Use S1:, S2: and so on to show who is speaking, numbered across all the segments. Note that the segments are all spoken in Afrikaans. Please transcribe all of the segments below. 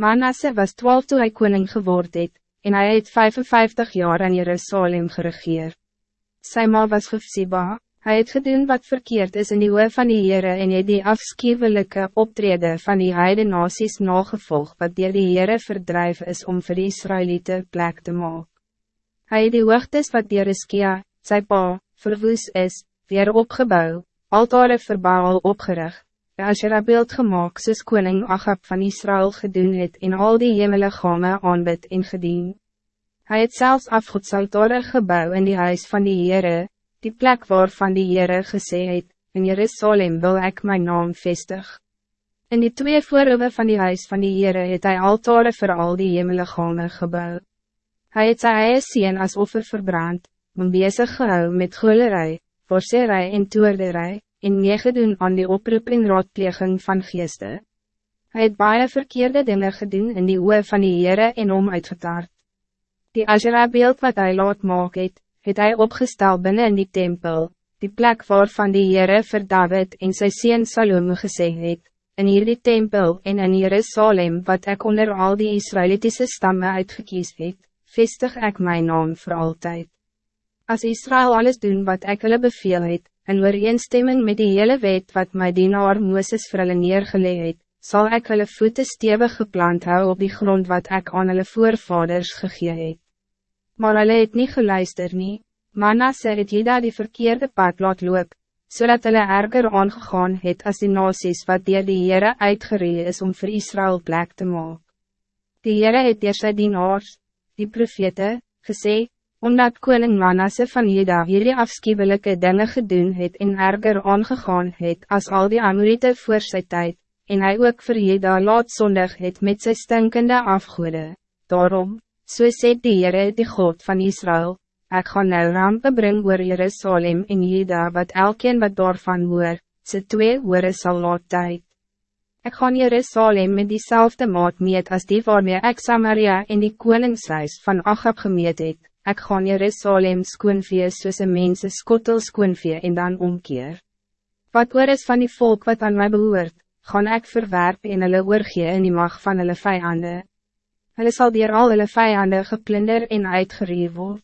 S1: Manasse was twaalf toe hy koning geword het, en hij het 55 jaar in Jerusalem geregeer. Sy ma was Gifsiba, hij het gedoen wat verkeerd is in die oor van die Heere en het die afschuwelijke optrede van die heide nasies nagevolg wat dier die Heere verdrijf is om vir die Israëlieten plek te maken. Hij het die hoogtes wat dier Iskia, sy pa, verwoes is, weer opgebouw, altare verbaal opgerig, as jy beeld gemaakt soos koning Agab van Israël gedoen het en al die hemele gane aanbid en gedien. Hij het zelfs afgodsaltare gebouw in die huis van die Heere, die plek waarvan die Heere gesê het, in Jerusalem wil ik mijn naam vestig. In die twee voorhoewe van die huis van die Heere het hy altare voor al die hemeligame gebouw. Hij het sy eie sien as offer verbrand, om bezig gehou met goelerij, vorserij en toerderij, en meegedoen aan die oproep en raadpleging van geeste. Hij het baie verkeerde dingen gedoen in die oe van die Heere en om uitgetaard. Die Azera beeld wat hij laat maak het, het hij opgesteld binnen in die tempel, die plek waarvan die Heere vir David en sy sien Salome gesê het, in hierdie tempel en in Jerusalem wat ik onder al die Israëlitische stammen uitgekies het, vestig ik mijn naam voor altijd. Als Israël alles doen wat ik hulle beveel het, en ooreenstemming met die hele wet wat my dienaar Mooses vir hulle neergeleg het, sal ek hulle voete stevig geplant hou op die grond wat ik aan hulle voorvaders gegee het maar hulle het nie geluister nie. Manasse het Jeda die verkeerde pad laat loop, zodat hulle erger aangegaan het as die nasies wat dier die Heere uitgeree is om voor Israël plek te maken. Die Heere het dier sy dienaars, die profete, gesê, omdat koning Manasse van Jeda hierdie afskiewelike dinge gedoen het en erger aangegaan het as al die Amorite voor sy tijd, en hij ook vir Jeda laat zondig het met sy stinkende afgoede. Daarom, So sê die Heere die God van Israël, ik ga nou rampe bring oor Jerusalem en Juda wat elkeen wat daarvan hoor, ze twee hoore sal laat tyd. Ek gaan Jerusalem met diezelfde maat meet als die waarmee ek Samaria en die koningshuis van Achab gemeet het, ek gaan Jerusalem skoonvee soos een mense skottel skoonvee en dan omkeer. Wat oor is van die volk wat aan mij behoort, gaan ik verwerp en hulle oorgee in die mag van hulle vijanden hulle sal dier al hulle vijanden geplunder en uitgereer word.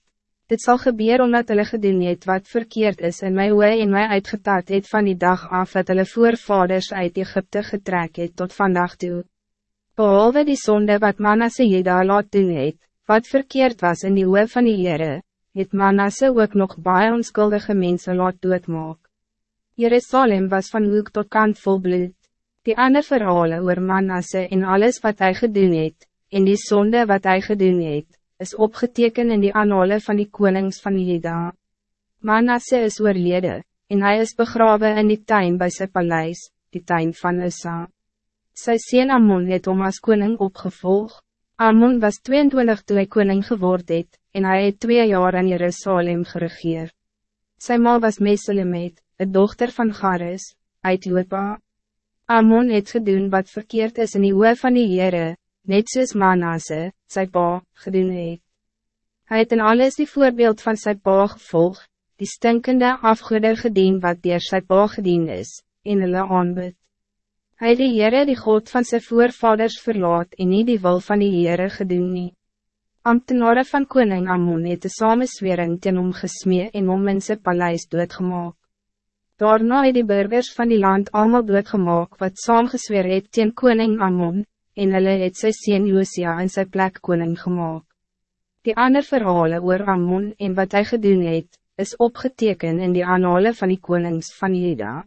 S1: Dit zal gebeuren omdat hulle gedoen het wat verkeerd is in my oe en my uitgetaat het van die dag af dat hulle voorvaders uit Egypte getrek het tot vandaag toe. Behalve die zonde wat Manasse Jeda laat doen het, wat verkeerd was in die oe van die Heere, het Manasse ook nog baie onskuldige mensen laat doodmaak. Jerusalem was van hoek tot kant vol bloed. Die ander verhalen oor Manasse en alles wat hij gedoen het, en die zonde wat hij gedoen het, is opgeteken in die anale van die konings van Juda. Manasse is oorlede, en hij is begraven in die tuin bij zijn paleis, die tuin van Issa. Sy sien Amon het om as koning opgevolg. Amon was 22 toen hij koning geword het, en hij het twee jaar in Jerusalem geregeer. Sy ma was Meselemet, een dochter van Garis, uit Jopa. Amon het gedoen wat verkeerd is in die oor van die Heere, net soos Manasse, sy pa, gedoen het. Hy het in alles die voorbeeld van sy pa gevolg, die stinkende afgoede gedien wat dier sy pa gedien is, en hulle aanbid. Hy het die Heere die God van zijn voorvaders verlaat en niet die wil van die Heere gedoen nie. Ambtenare van koning Amon het de samenswering ten hom gesmee en om in sy paleis doodgemaak. Daarna het die burgers van die land allemaal doodgemaak wat saamgesweer het teen koning Amon, en hulle het sy sien Josia in sy plek koning gemaakt. Die ander verhalen oor Ammon en wat hij gedoen het, is opgeteken in die aanhale van die konings van Juda.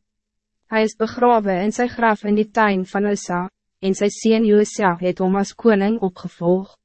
S1: Hij is begraven in zijn graf in die tuin van Usa, en sy sien Josia het om as koning opgevolgd.